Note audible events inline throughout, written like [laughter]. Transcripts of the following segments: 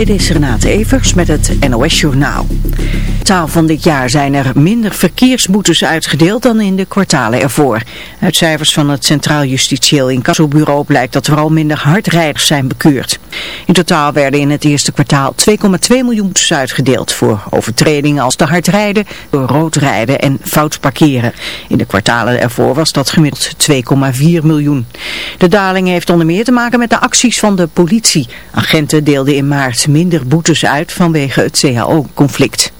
Dit is Renate Evers met het NOS Journaal. Taal van dit jaar zijn er minder verkeersboetes uitgedeeld dan in de kwartalen ervoor. Uit cijfers van het Centraal Justitieel Incassobureau blijkt dat vooral minder hardrijders zijn bekeurd. In totaal werden in het eerste kwartaal 2,2 miljoen boetes uitgedeeld voor overtredingen als te hard rijden, rood rijden en fout parkeren. In de kwartalen ervoor was dat gemiddeld 2,4 miljoen. De daling heeft onder meer te maken met de acties van de politie. Agenten deelden in maart minder boetes uit vanwege het CAO-conflict.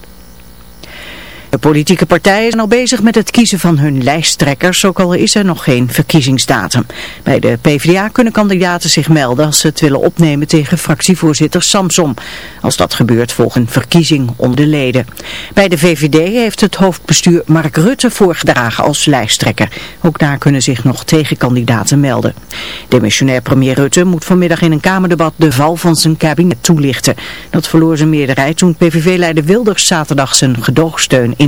De politieke partijen zijn al bezig met het kiezen van hun lijsttrekkers, ook al is er nog geen verkiezingsdatum. Bij de PvdA kunnen kandidaten zich melden als ze het willen opnemen tegen fractievoorzitter Samsom. Als dat gebeurt volgt een verkiezing onder de leden. Bij de VVD heeft het hoofdbestuur Mark Rutte voorgedragen als lijsttrekker. Ook daar kunnen zich nog tegenkandidaten melden. Demissionair premier Rutte moet vanmiddag in een Kamerdebat de val van zijn kabinet toelichten. Dat verloor zijn meerderheid toen PVV-leider Wilders zaterdag zijn gedoogsteun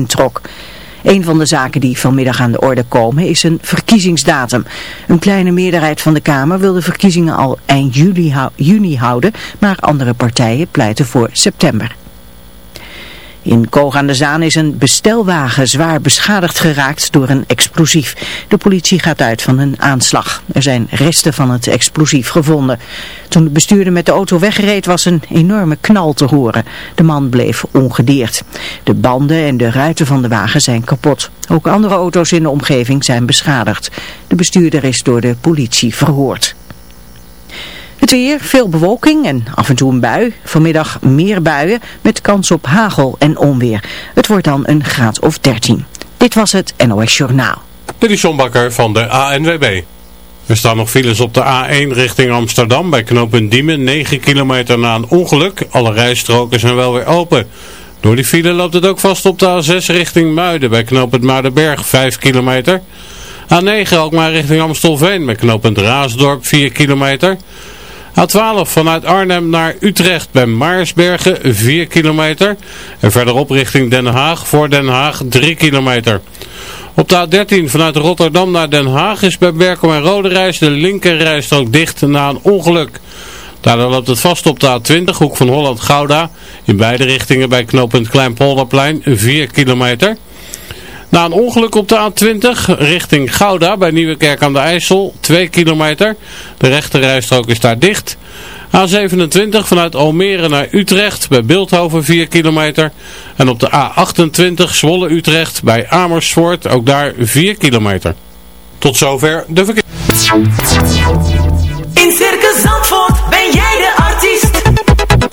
Een van de zaken die vanmiddag aan de orde komen is een verkiezingsdatum. Een kleine meerderheid van de Kamer wil de verkiezingen al eind juli, juni houden, maar andere partijen pleiten voor september. In Koog aan de Zaan is een bestelwagen zwaar beschadigd geraakt door een explosief. De politie gaat uit van een aanslag. Er zijn resten van het explosief gevonden. Toen de bestuurder met de auto wegreed was een enorme knal te horen. De man bleef ongedeerd. De banden en de ruiten van de wagen zijn kapot. Ook andere auto's in de omgeving zijn beschadigd. De bestuurder is door de politie verhoord. Het weer, veel bewolking en af en toe een bui. Vanmiddag meer buien met kans op hagel en onweer. Het wordt dan een graad of 13. Dit was het NOS Journaal. Dit is van de ANWB. Er staan nog files op de A1 richting Amsterdam bij knooppunt Diemen. 9 kilometer na een ongeluk. Alle rijstroken zijn wel weer open. Door die file loopt het ook vast op de A6 richting Muiden bij knooppunt Muidenberg 5 kilometer. A9 ook maar richting Amstelveen bij knooppunt Raasdorp 4 kilometer. A12 vanuit Arnhem naar Utrecht bij Maarsbergen 4 kilometer. En verderop richting Den Haag voor Den Haag 3 kilometer. Op de A13 vanuit Rotterdam naar Den Haag is bij Berkom en Roderijs de linkerrijstrook dicht na een ongeluk. Daardoor loopt het vast op de A20, hoek van Holland-Gouda. In beide richtingen bij knooppunt Kleinpolderplein 4 kilometer. Na een ongeluk op de A20 richting Gouda bij Nieuwekerk aan de IJssel, 2 kilometer. De rechterrijstrook is daar dicht. A27 vanuit Almere naar Utrecht bij Beeldhoven 4 kilometer. En op de A28 Zwolle-Utrecht bij Amersfoort, ook daar 4 kilometer. Tot zover de verkeer.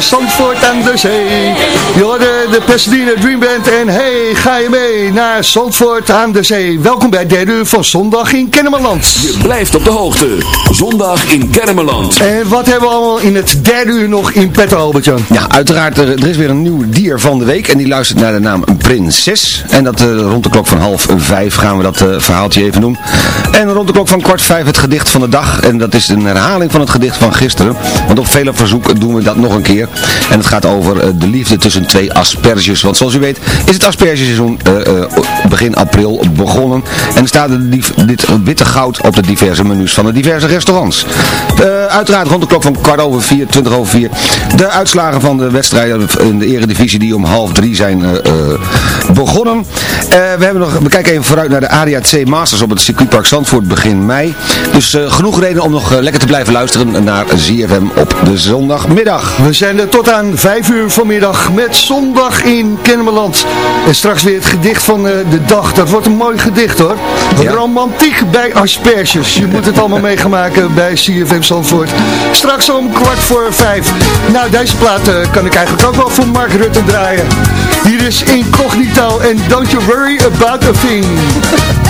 Naar Zandvoort aan de zee. De Pasadena Dream Band en hey, ga je mee naar Zandvoort aan de zee. Welkom bij derde uur van zondag in Kennemerland. Je blijft op de hoogte. Zondag in Kennemerland. En wat hebben we allemaal in het derde uur nog in petto, Albert-Jan? Ja, uiteraard, er, er is weer een nieuw dier van de week en die luistert naar de naam Prinses. En dat eh, rond de klok van half vijf gaan we dat eh, verhaaltje even doen. En rond de klok van kwart vijf het gedicht van de dag. En dat is een herhaling van het gedicht van gisteren. Want op vele verzoek doen we dat nog een keer. En het gaat over eh, de liefde tussen twee asperges. Want zoals u weet is het aspergeseizoen eh, eh, begin april begonnen. En staat dit witte goud op de diverse menus van de diverse restaurants. Eh, uiteraard rond de klok van kwart over vier, twintig over vier. De uitslagen van de wedstrijden in de eredivisie die om half drie zijn begonnen. Eh, we, hebben nog, we kijken even vooruit naar de ADAC Masters op het circuitpark Zandvoort begin mei. Dus eh, genoeg reden om nog eh, lekker te blijven luisteren naar ZFM op de zondagmiddag. We zijn er tot aan vijf uur vanmiddag met zondag in Kennemerland. En straks weer het gedicht van de dag. Dat wordt een mooi gedicht hoor. Ja. Romantiek bij asperges. Je moet het allemaal meegemaken bij CFM Zandvoort. Straks om kwart voor vijf. Nou, deze plaat kan ik eigenlijk ook wel voor Mark Rutte draaien. Hier is Incognito en Don't You Worry About A Thing. [laughs]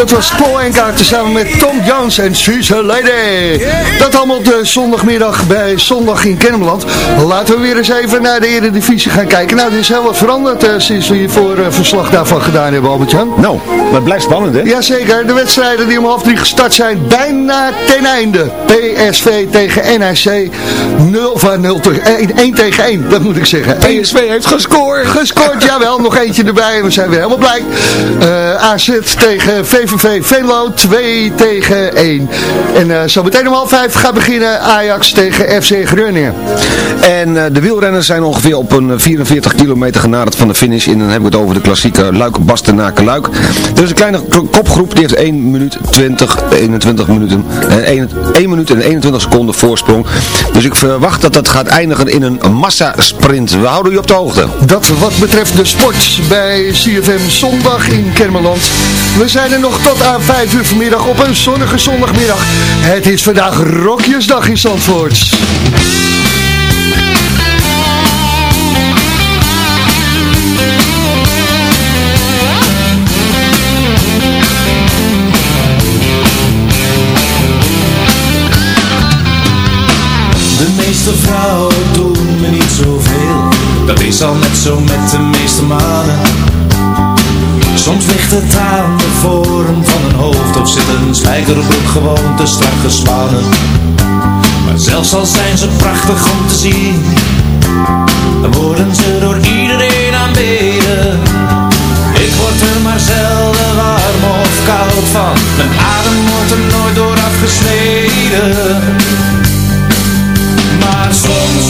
Dat was Paul Enka samen met Tom Jones en She's Lady. Dat allemaal op de zondagmiddag bij Zondag in Kennemerland. Laten we weer eens even naar de Eredivisie gaan kijken. Nou, er is heel wat veranderd uh, sinds we hiervoor uh, verslag daarvan gedaan hebben, Albert-Jan. Nou, maar het blijft spannend, hè? Jazeker, de wedstrijden die om half drie gestart zijn, bijna ten einde. PSV tegen NEC, 0 van 0 tegen 1 tegen 1, dat moet ik zeggen. PSV heeft gescoord. Gescoord, jawel, nog eentje erbij en we zijn weer helemaal blij. Uh, AZ tegen VVV Venlo, 2 tegen 1. En uh, zo meteen om half 5 gaat beginnen Ajax tegen FC Groningen. En uh, de wielrenners zijn ongeveer op een 44 kilometer genaderd van de finish. En dan heb ik het over de klassieke Luik-Bastenaken-Luik. Er is een kleine kopgroep, die heeft 1 minuut 20, 21 minuten, 1, 1 minuut en 21 seconden voorsprong. Dus ik verwacht dat dat gaat eindigen in een massasprint. We houden u op de hoogte. Dat wat betreft de sport bij CFM Zondag in Kermeland. We zijn er nog tot aan 5 uur vanmiddag op een zonnige zondagmiddag. Het is vandaag Rokjesdag in Zandvoort. De meeste vrouwen doen me niet zoveel Dat is al net zo met de meeste mannen Soms ligt het aan de vorm van een hoofd Of zit een spijkerbroek gewoon te strak gespannen. Maar zelfs al zijn ze prachtig om te zien Dan worden ze door iedereen aanbeden. Ik word er maar zelden warm of koud van. Mijn adem wordt er nooit door afgesneden. Maar soms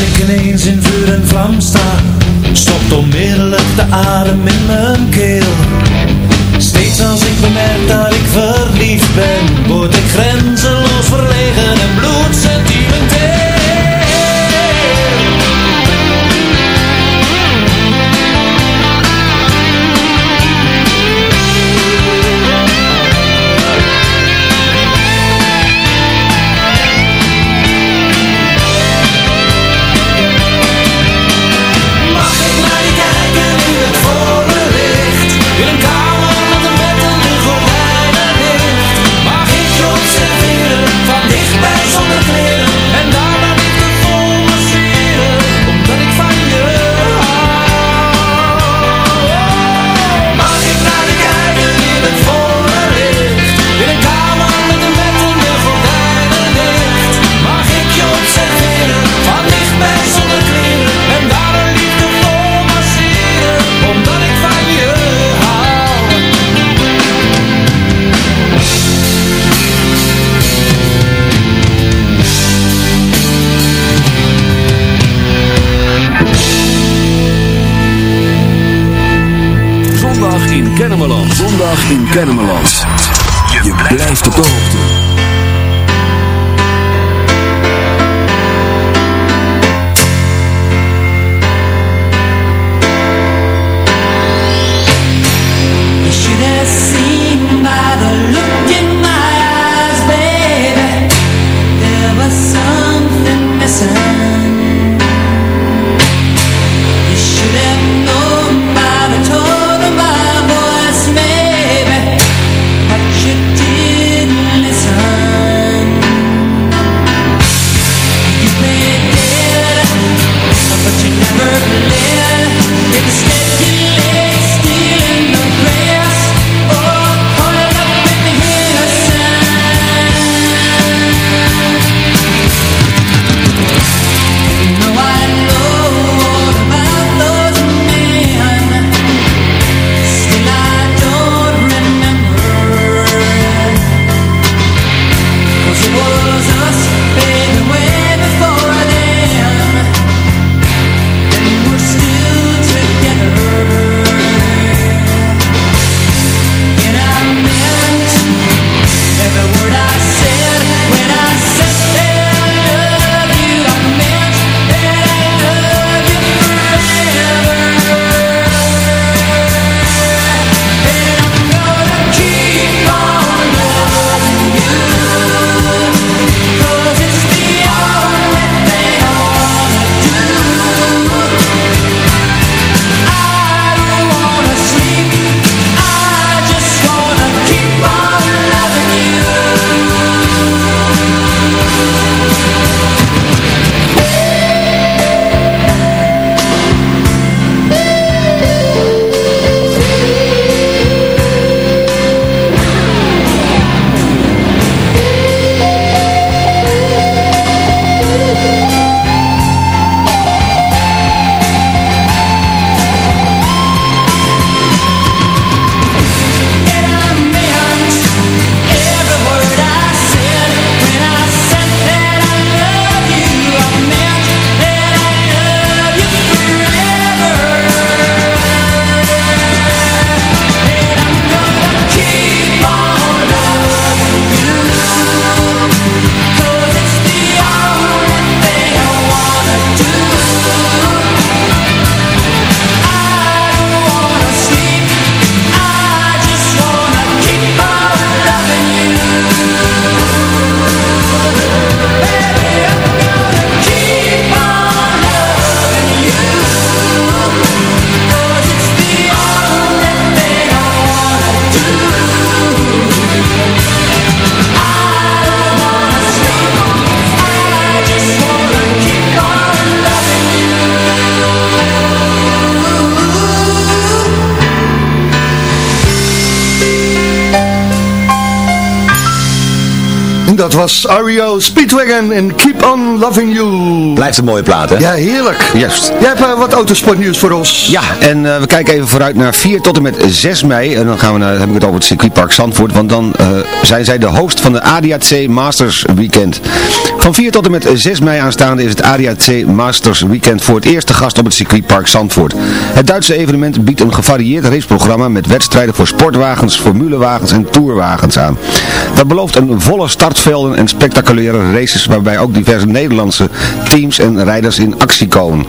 ik ineens in vuur en vlam sta. Stopt onmiddellijk de adem in mijn keel. Steeds als ik bemerk dat ik verliefd ben Word ik grenzeloos verlegen en bloedsentimenteel Kennemerland. Je blijft op de hoogte. Was Ario Speedwagon en Keep On Loving You. Blijft een mooie plaat, hè? Ja, heerlijk. Juist. Jij hebt eh, wat autosportnieuws voor ons. Ja, en eh, we kijken even vooruit naar 4 tot en met 6 mei. En dan gaan we naar, heb ik het over het circuitpark Zandvoort. Want dan eh, zijn zij de host van de ADAC Masters Weekend. Van 4 tot en met 6 mei aanstaande is het ADAC Masters Weekend voor het eerste gast op het circuitpark Zandvoort. Het Duitse evenement biedt een gevarieerd raceprogramma met wedstrijden voor sportwagens, formulewagens en tourwagens aan. Dat belooft een volle startvelden en spectaculaire races waarbij ook diverse Nederlandse teams en rijders in actie komen.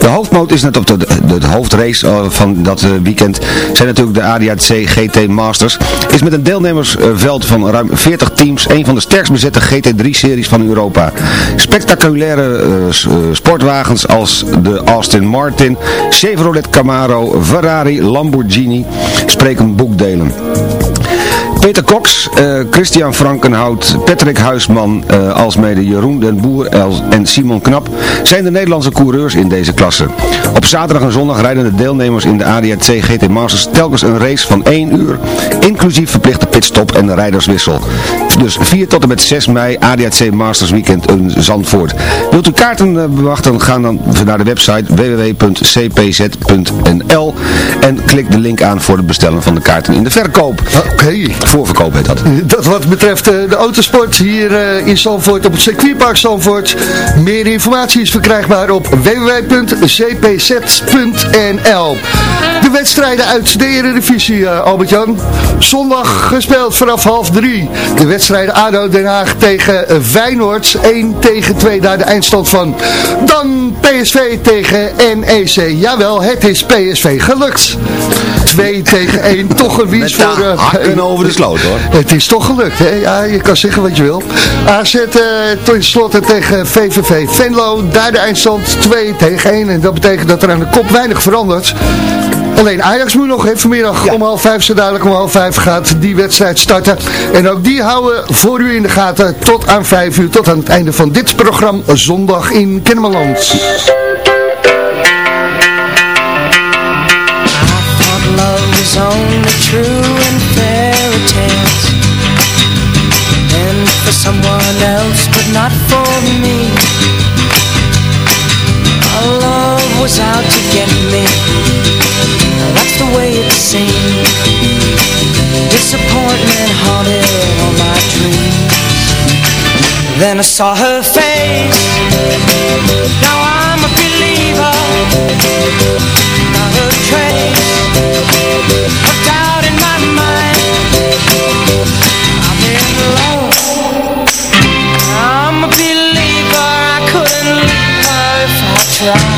De hoofdmoot is net op de, hoofdrace eh, van dat eh, weekend zijn natuurlijk de ADAC GT Masters. Is met een deelnemersveld van ruim 40 teams een van de sterkst bezette GT3-series van Europa. Spectaculaire eh, eh, sportwagens als de Aston Martin, Chevrolet Camaro, Ferrari, Lamborghini spreken boekdelen. Peter Cox, eh, Christian Frankenhout, Patrick Huisman, eh, alsmede Jeroen den Boer en Simon Knap zijn de Nederlandse coureurs in deze klasse. Op zaterdag en zondag rijden de deelnemers in de ADAC GT Masters telkens een race van 1 uur, inclusief verplichte pitstop en rijderswissel. Dus 4 tot en met 6 mei ADAC Masters Weekend in Zandvoort. Wilt u kaarten eh, bewachten, ga dan naar de website www.cpz.nl en klik de link aan voor het bestellen van de kaarten in de verkoop. Oké. Voorverkoop heet dat. Dat wat betreft eh, de autosport hier eh, in Zandvoort op het circuitpark Zandvoort. Meer informatie is verkrijgbaar op www.cpz.nl De de wedstrijden uit de Eredivisie, Albert-Jan. Zondag gespeeld vanaf half drie. De wedstrijden ADO Den Haag tegen uh, Feyenoord. 1 tegen 2, daar de eindstand van. Dan PSV tegen NEC. Jawel, het is PSV gelukt. 2 tegen 1, [laughs] toch een winst voor... Uh, hakken over de sloot hoor. Het is toch gelukt, hè? Ja, je kan zeggen wat je wil. AZ uh, ten slotte tegen VVV Venlo. Daar de eindstand 2 tegen 1. En dat betekent dat er aan de kop weinig verandert. Alleen Ajax moet nog even vanmiddag om half vijf, zo dadelijk om half vijf gaat die wedstrijd starten. En ook die houden voor u in de gaten tot aan vijf uur, tot aan het einde van dit programma Zondag in Kennemerland. love is only true in fairy tales And for someone else but not for me Our love was out to get me the way it seemed Disappointment haunted all my dreams. Then I saw her face. Now I'm a believer. Not a trace of doubt in my mind. I'm in love I'm a believer. I couldn't leave her if I tried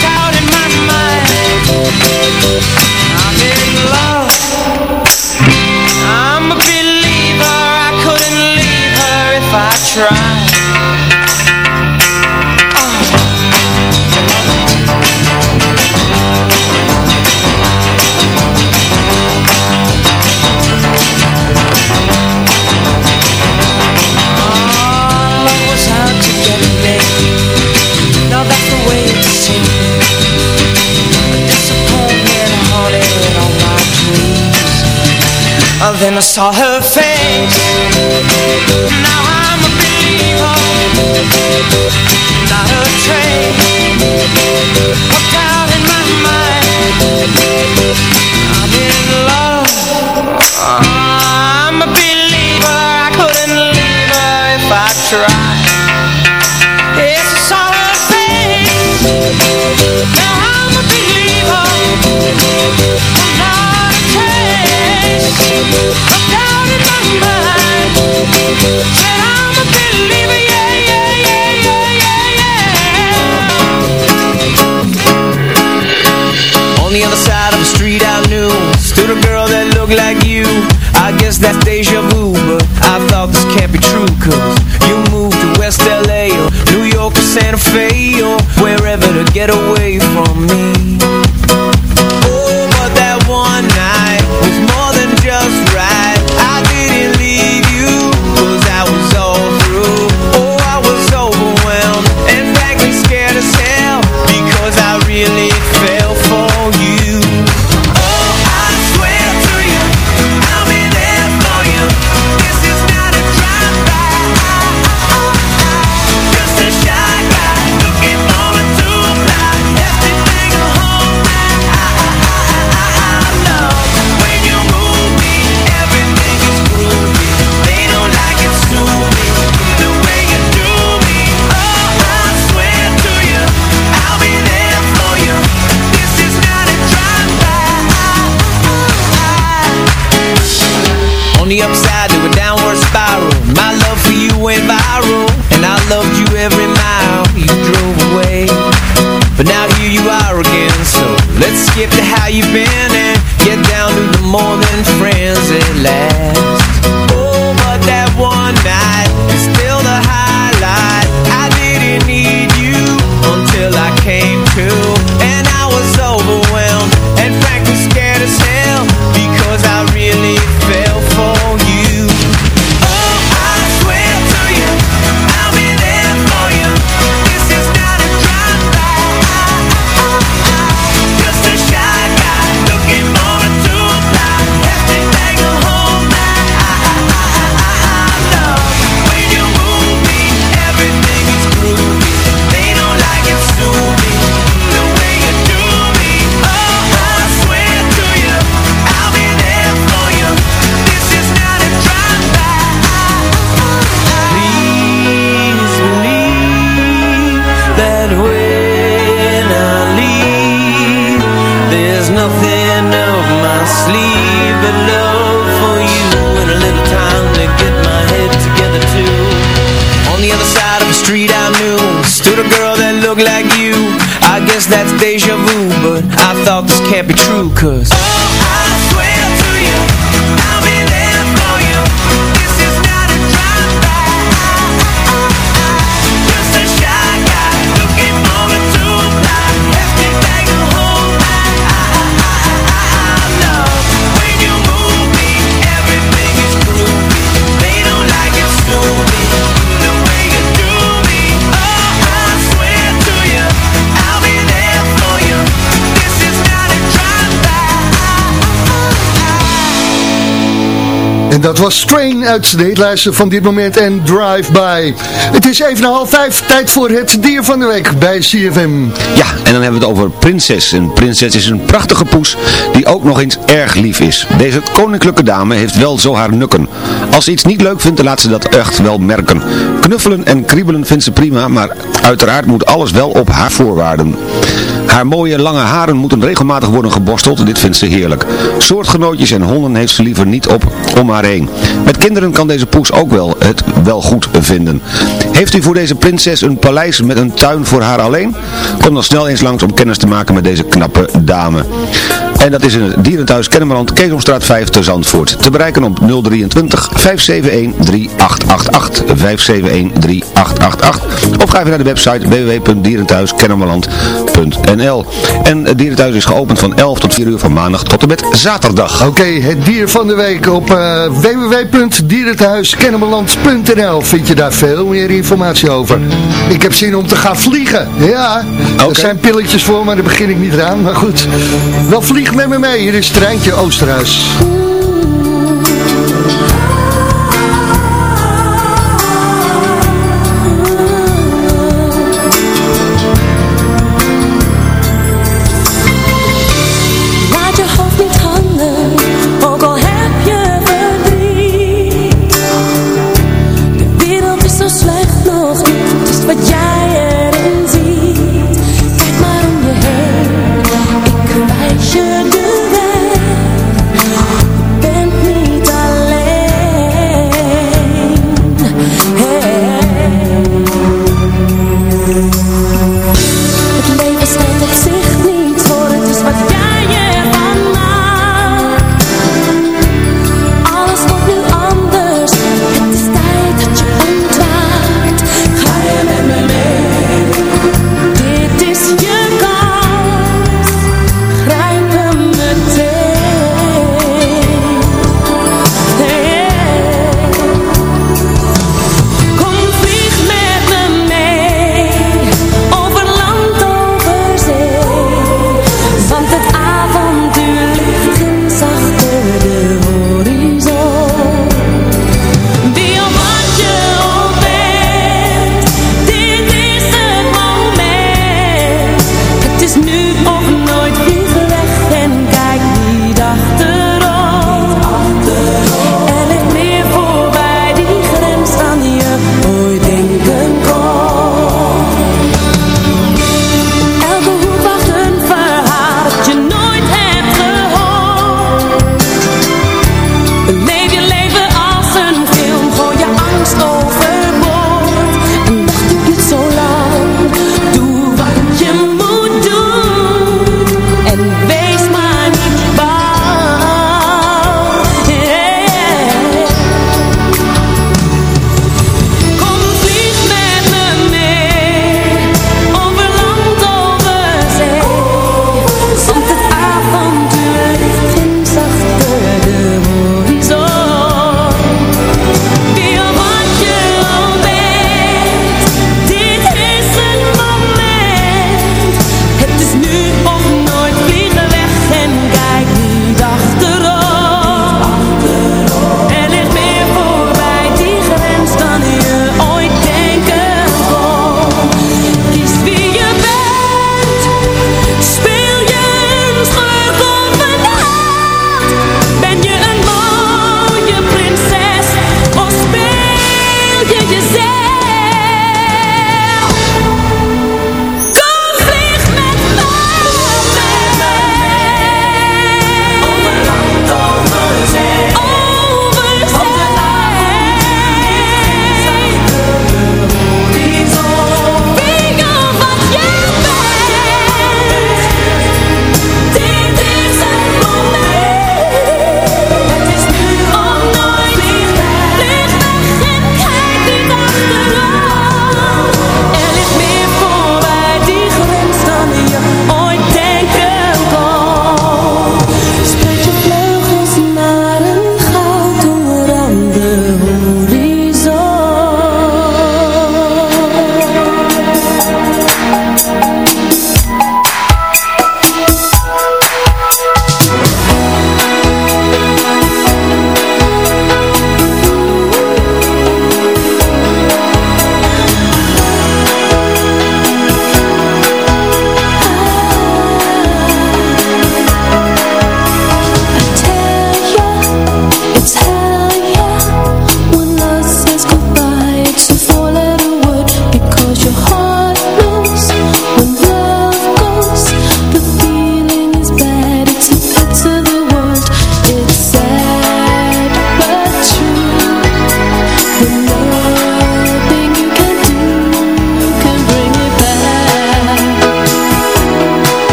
try And then I saw her face. Now I'm a believer Not a trace of doubt in my mind. I'm in love. I'm a believer. I couldn't leave her if I tried dat was Strain uit de hitlijsten van dit moment en Drive-By. Het is even half vijf, tijd voor het dier van de week bij CFM. Ja, en dan hebben we het over Prinses. Een prinses is een prachtige poes die ook nog eens erg lief is. Deze koninklijke dame heeft wel zo haar nukken. Als ze iets niet leuk vindt, laat ze dat echt wel merken. Knuffelen en kriebelen vindt ze prima, maar uiteraard moet alles wel op haar voorwaarden. Haar mooie lange haren moeten regelmatig worden geborsteld, dit vindt ze heerlijk. Soortgenootjes en honden heeft ze liever niet op om haar heen. Met kinderen kan deze poes ook wel het wel goed vinden. Heeft u voor deze prinses een paleis met een tuin voor haar alleen? Kom dan snel eens langs om kennis te maken met deze knappe dame. En dat is in het Dierenthuis Kennemerland, Keesomstraat 5 te Zandvoort. Te bereiken op 023 571 3888 571 3888 Of ga even naar de website www.dierenthuiskennemerland.nl En het Dierenthuis is geopend van 11 tot 4 uur van maandag tot en met zaterdag. Oké, het dier van de week op uh, www.dierenthuiskennemerland.nl vind je daar veel meer informatie over. Ik heb zin om te gaan vliegen. Ja, er zijn pilletjes voor, maar daar begin ik niet aan. Maar goed, wel vlieg met me mee. Hier is Treintje Oosterhuis.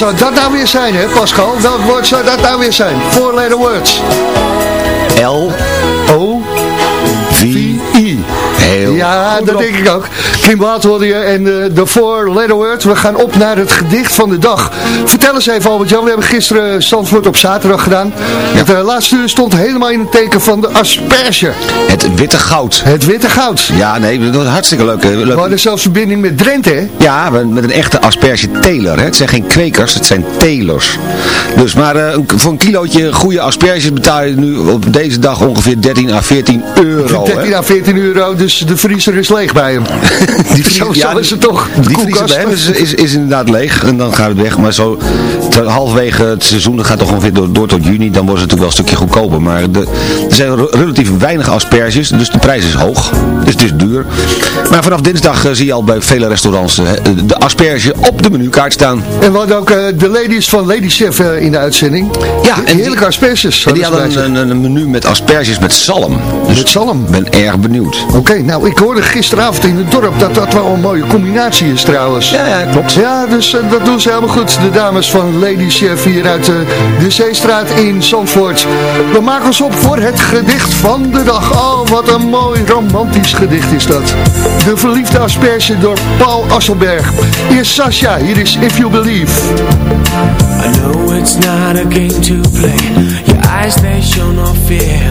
Zou dat nou weer zijn, hè Pascal? Welk woord zou dat nou weer zijn? Four letter words. L. O. V. Ja, dat denk ik ook. Kim hoorde je en eh, de four letter words. We gaan op naar het gedicht van de dag. Vertel eens even, Albert-Jan. We hebben gisteren Zandvoort op zaterdag gedaan. Het eh, laatste uur stond helemaal in het teken van de asperge. Het witte goud. Het witte goud. Ja, nee, dat was hartstikke leuk. We leuk. hadden zelfs verbinding met Drenthe, hè? Ja, we- met een echte asperge teler. Hè. Het zijn geen kwekers, het zijn telers. Dus, maar eh, voor een kilootje goede asperges betaal je nu op deze dag ongeveer 13 à 14 euro. 13 hè. à 14 euro, dus de vriezer is leeg bij hem. [laughs] Die [laughs] zo is het toch, de Die vriezer bij hem is, is, is inderdaad leeg en dan gaat het weg. Maar zo ter- halverwege het seizoen, dat gaat toch ongeveer door, door tot juni, dan wordt het natuurlijk wel een stukje goedkoper. Maar de, er zijn re- relatief weinig asperges, dus de prijs is hoog. Dus het is duur. Maar vanaf dinsdag eh, zie je al bij vele restaurants eh, de asperge op de menukaart staan. En we hadden ook eh, de ladies van Lady Chef in de uitzending. Ja, en die- heerlijke asperges. En die hadden een, een, een menu met asperges met zalm. Dus Met zalm? Ik ben erg benieuwd. Oké, nou ik hoorde gisteravond in het dorp dat dat wel een mooie combinatie is trouwens. Ja, ja, klopt. Ja, dus eh, dat doen ze helemaal goed. De dames van Lady Chef hier uit eh, de Zeestraat in Zandvoort. We maken ons op voor het gedicht van de dag. Oh, wat een mooi romantisch gedicht is dat. De verliefde asperge door Paul Asselberg. Eerst Sasha, hier is If You Believe. I know it's not a game to play Your eyes, they show no fear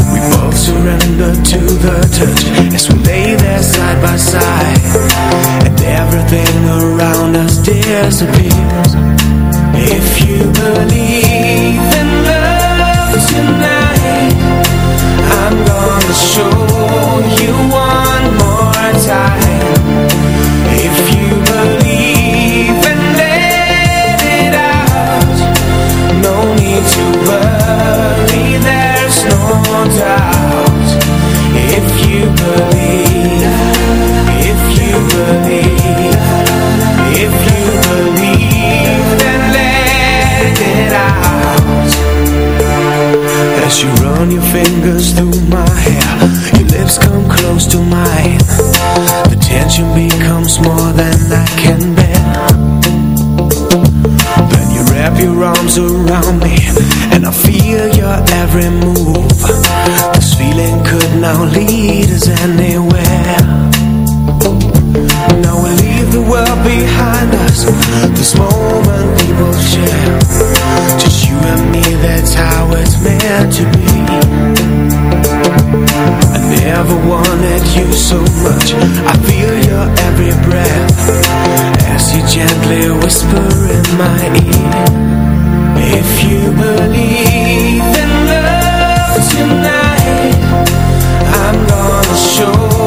both surrender to the touch As we lay there side by side. And everything around us disappears. If you believe in love tonight I'm gonna show you one more time. If you believe and let it out No need to worry, every move. This feeling could now lead us anywhere behind us. This moment we will share. Just you and me, that's how it's meant to be. I never wanted you so much. I feel your every breath. As you gently whisper in my ear. If you believe in love tonight I'm gonna show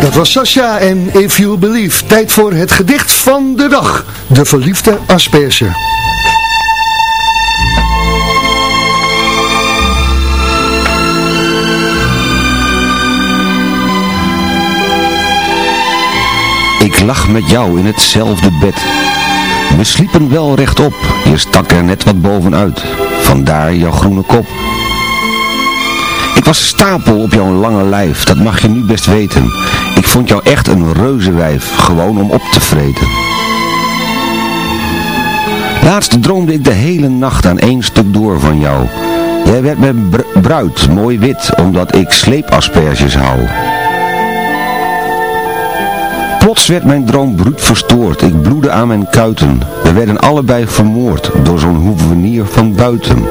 Dat was Sasha en If You Believe. Tijd voor het gedicht van de dag. De verliefde asperge. Ik lag met jou in hetzelfde bed we sliepen wel rechtop, je stak er net wat bovenuit. Vandaar jouw groene kop. Ik was stapel op jouw lange lijf, dat mag je nu best weten. Ik vond jou echt een reuzenwijf, gewoon om op te vreten. Laatst droomde ik de hele nacht aan één stuk door van jou. Jij werd mijn br- bruid, mooi wit, omdat ik sleepasperges hou. Plots werd mijn droom bruut verstoord. Ik bloedde aan mijn kuiten. We werden allebei vermoord door zo'n hoevenier van buiten.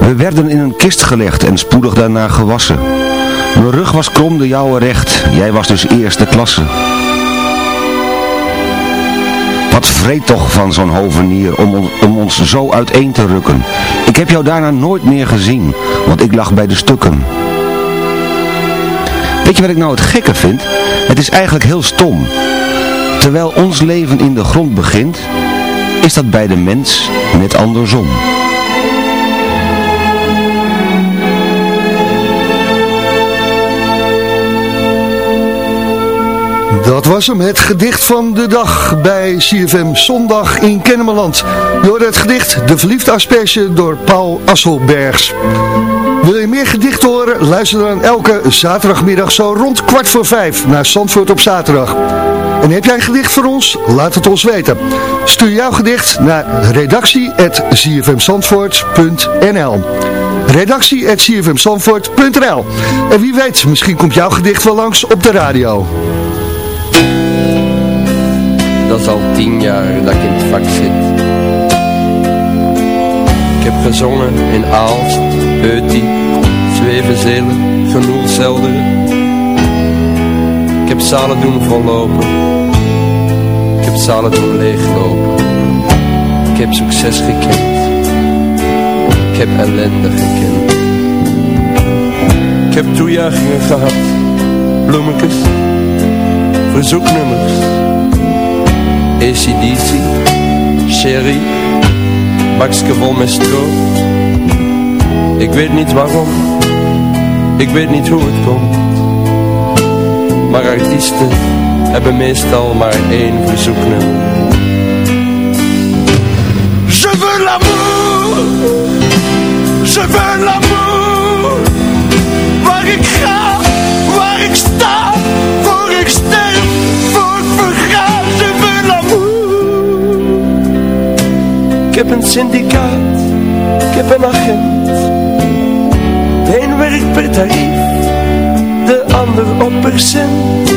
We werden in een kist gelegd en spoedig daarna gewassen. Mijn rug was krom, de jouwe recht. Jij was dus eerste klasse. Wat vreet toch van zo'n hovenier om, om ons zo uiteen te rukken. Ik heb jou daarna nooit meer gezien, want ik lag bij de stukken. Weet je wat ik nou het gekke vind? Het is eigenlijk heel stom. Terwijl ons leven in de grond begint, is dat bij de mens net andersom. Dat was hem, het gedicht van de dag bij CFM Zondag in Kennemerland. Door het gedicht De Verliefde Asperge door Paul Asselbergs. Wil je meer gedichten horen? Luister dan elke zaterdagmiddag zo rond kwart voor vijf naar Zandvoort op zaterdag. En heb jij een gedicht voor ons? Laat het ons weten. Stuur jouw gedicht naar redactie.zfmzandvoort.nl redactie.zfmzandvoort.nl En wie weet, misschien komt jouw gedicht wel langs op de radio. Dat is al tien jaar dat ik in het vak zit. Ik heb gezongen in Aalst, Eutie, Zwevenzelen, Genoelzelderen. Ik heb zalen doen vollopen. Ik heb zalen doen leeglopen. Ik heb succes gekend. Ik heb ellende gekend. Ik heb toejuichingen gehad. Bloemetjes. Verzoeknummers. ACDC, Sherry, bakje vol met stro. Ik weet niet waarom, ik weet niet hoe het komt. Maar artiesten hebben meestal maar één verzoeknummer. Je veux l'amour, je veux l'amour. Waar ik ga, waar ik sta, voor ik sterf, voor ik verga. Je veux l'amour. Ik heb een syndicaat, ik heb een agent. Per tarief, de ander op percent.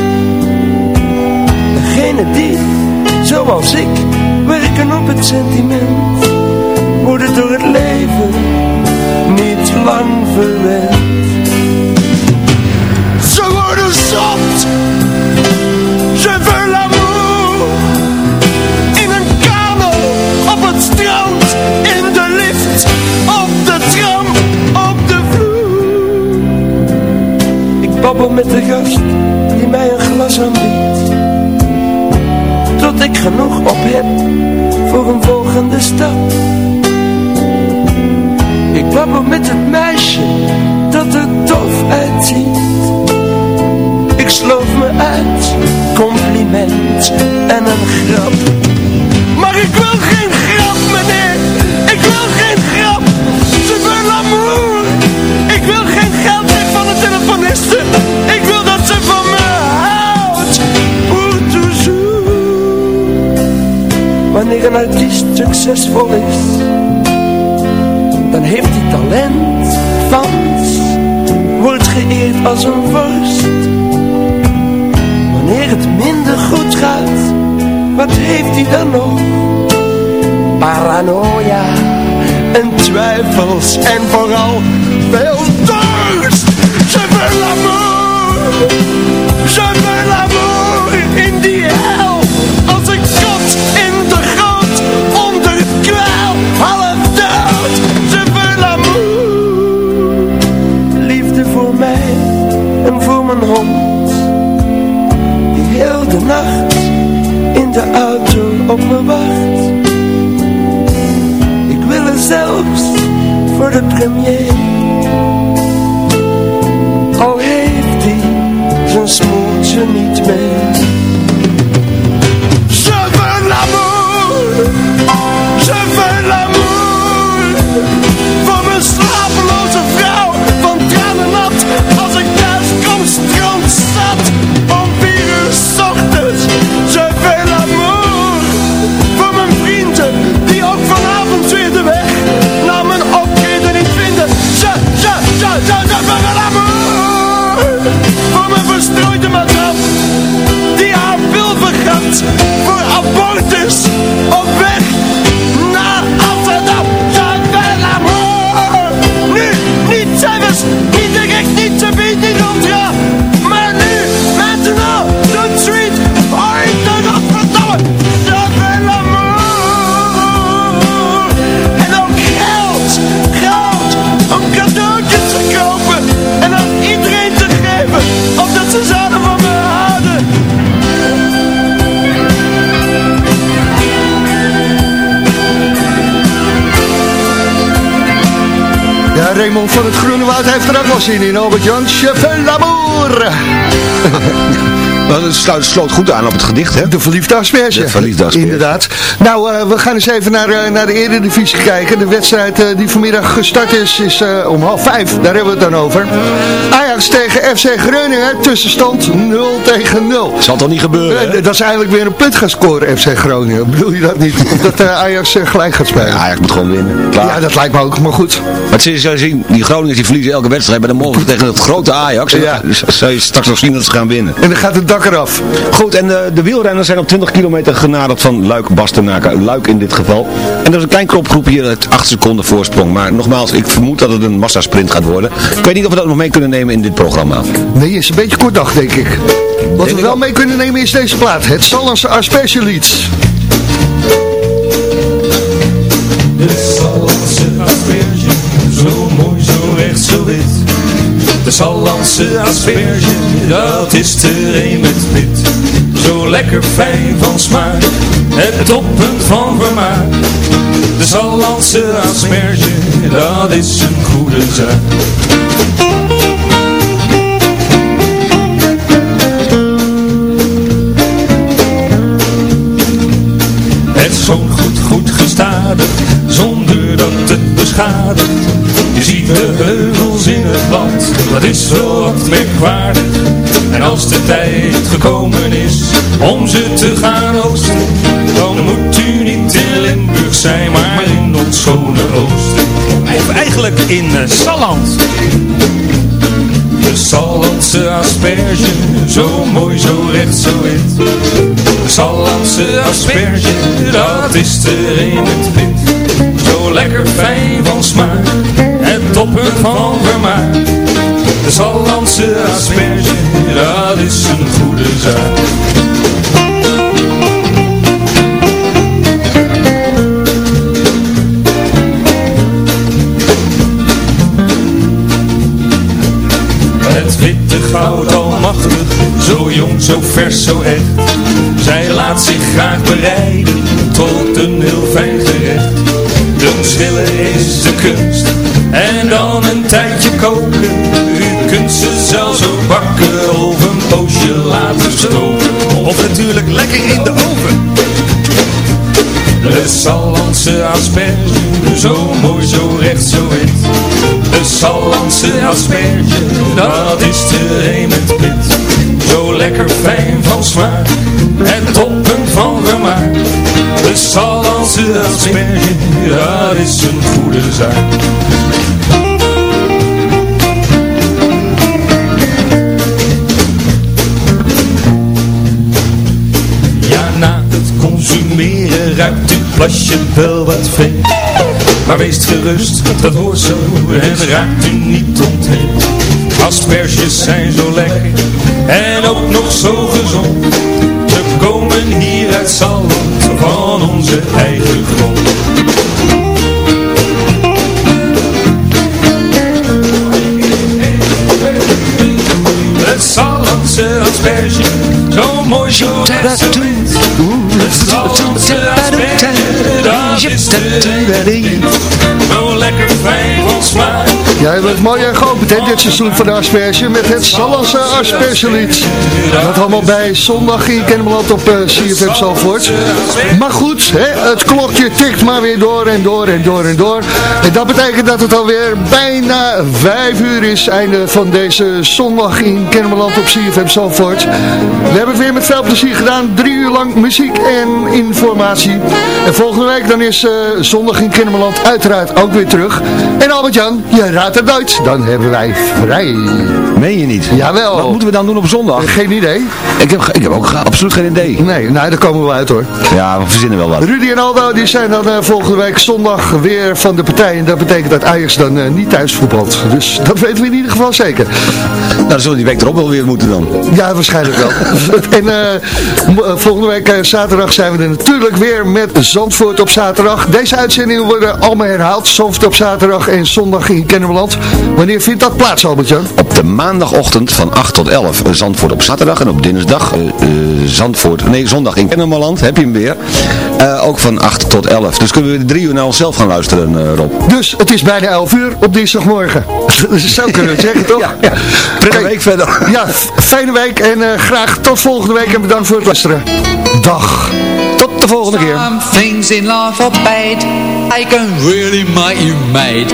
Degene die, zoals ik, werken op het sentiment, worden door het leven niet lang. Met de gast die mij een glas aanbiedt. Tot ik genoeg op heb voor een volgende stap. Ik babbel met het meisje dat er tof uitziet. Ik sloof me uit, compliment en een grap. Maar ik wil geen een artiest succesvol is, dan heeft hij talent, fans, wordt geëerd als een vorst. Wanneer het minder goed gaat, wat heeft hij dan nog? Paranoia en twijfels en vooral veel dorst. Je veux l'amour. Je veux l'amour. In die en voor mijn hond. Die heel de nacht in de auto op me wacht. Ik wil er zelfs voor de premier Woud heeft er ook wel zin in. Albert Jan, chef l'amour. [laughs] Het sluit, sloot goed aan op het gedicht, hè? De verliefde asperge. De verliefde asperge. Inderdaad. Nou, eh, we gaan eens even naar, eh, naar de Eredivisie kijken. De wedstrijd eh, die vanmiddag gestart is, is om half vijf. Daar hebben we het dan over. Ajax tegen FC Groningen. Tussenstand 0 tegen 0. Zal toch niet gebeuren, dat ze eindelijk weer een punt gaan scoren, FC Groningen. Bedoel je dat niet? Of [laughs] dat eh, Ajax gelijk gaat spelen? Ajax moet gewoon winnen. Klaar. Ja, dat lijkt me ook, maar goed. Maar het je zien, die Groningers die verliezen elke wedstrijd, maar dan morgen tegen het grote Ajax. En Ja. dan zul je straks nog zien dat ze gaan winnen. En dan gaat het dak eraf. Goed, en eh, de wielrenners zijn op 20 kilometer genaderd van Luik Bastenaken. Luik in dit geval. En dat is een klein kropgroepje hier uit 8 seconden voorsprong. Maar nogmaals, ik vermoed dat het een massasprint gaat worden. Ik weet niet of we dat nog mee kunnen nemen in dit programma. Nee, is een beetje kort dag, denk ik. Wat we wel mee kunnen nemen is deze plaat. Het Sallandse Aspergelieds. De Sallandse asperge, dat is de met wit. Zo lekker fijn van smaak, het toppunt van vermaak. De Sallandse asperge, dat is een goede zaak. Het zo'n goed, goed gestadig, zonder dat het beschadigt. Je ziet de heuvels in het land, dat is wat merkwaardig. En als de tijd gekomen is om ze te gaan oogsten, dan moet u niet in Limburg zijn, maar in ons schone oosten. Of eigenlijk in uh, Salland. De Sallandse asperge, zo mooi, zo recht, zo wit. De Sallandse asperge, dat is de een met wit. Zo lekker fijn van smaak, het toppunt van vermaak. De Sallandse asperge, dat is een goede zaak. Het witte goud almachtig, zo jong, zo vers, zo echt. Zij laat zich graag bereiden tot een heel fijn gerecht. Doen schillen is de kunst en dan een koken. U kunt ze zelfs ook bakken of een poosje laten stoken. Of natuurlijk lekker in de oven. De Sallandse asperge, zo mooi, zo recht, zo wit. De Sallandse asperge, dat is de een pit. Zo lekker fijn van smaak, het toppunt van vermaak. De Sallandse asperge, dat is een goede zaak. Consumeren ruikt uw plasje wel wat vreemd. Maar wees gerust, dat hoort zo en raakt u niet ontheemd. Asperges zijn zo lekker en ook nog zo gezond. Ze komen hier uit Salland, van onze eigen grond. Het Sallandse asperge, zo mooi, zo Zo spelen, the je het Wel lekker fijn Ja, je bent mooi geopend hè, dit seizoen van de asperge met het Sallandse aspergelied. Dat allemaal bij zondag in Kennemerland op uh, CFM Zalvoort. Maar goed, hè, het klokje tikt maar weer door en door en door en door. En dat betekent dat het alweer bijna vijf uur is, einde van deze zondag in Kennemerland op CFM Zalvoort. We hebben het weer met veel plezier gedaan, drie uur lang muziek en informatie. En volgende week dan is uh, zondag in Kennemerland uiteraard ook weer terug. En Albert-Jan, je raadt uit, dan hebben wij vrij. Meen je niet? Jawel. Wat moeten we dan doen op zondag? Geen idee. Ik heb, ik heb ook absoluut geen idee. Nee, nou, daar komen we uit hoor. Ja, we verzinnen wel wat. Rudy en Aldo die zijn dan uh, volgende week zondag weer van de partij. En dat betekent dat Ajax dan uh, niet thuis voetbalt. Dus dat weten we in ieder geval zeker. Nou, dan zullen die week erop wel weer moeten dan. Ja, waarschijnlijk wel. [laughs] en uh, volgende week zaterdag zijn we er natuurlijk weer met Zandvoort op zaterdag. Deze uitzendingen worden allemaal herhaald. Zandvoort op zaterdag en zondag in Kennemerland. Wanneer vindt dat plaats, Albert-Jan? Op de maandagochtend van 8 tot 11. Zandvoort op zaterdag en op dinsdag Zandvoort. Nee, zondag in Kennemerland. Heb je hem weer. Uh, ook van 8 tot 11. Dus kunnen we de drie uur naar onszelf gaan luisteren, uh, Rob. Dus het is bijna 11 uur op dinsdagmorgen. [laughs] Zo kunnen we het zeggen, toch? ja, ja. Week verder. Ja, fijne week en uh, graag tot volgende week en bedankt voor het luisteren. Dag. Tot de volgende keer. Some things in life are bad. They can really make you mad.